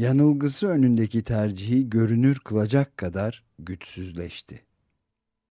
Yanılgısı önündeki tercihi görünür kılacak kadar güçsüzleşti.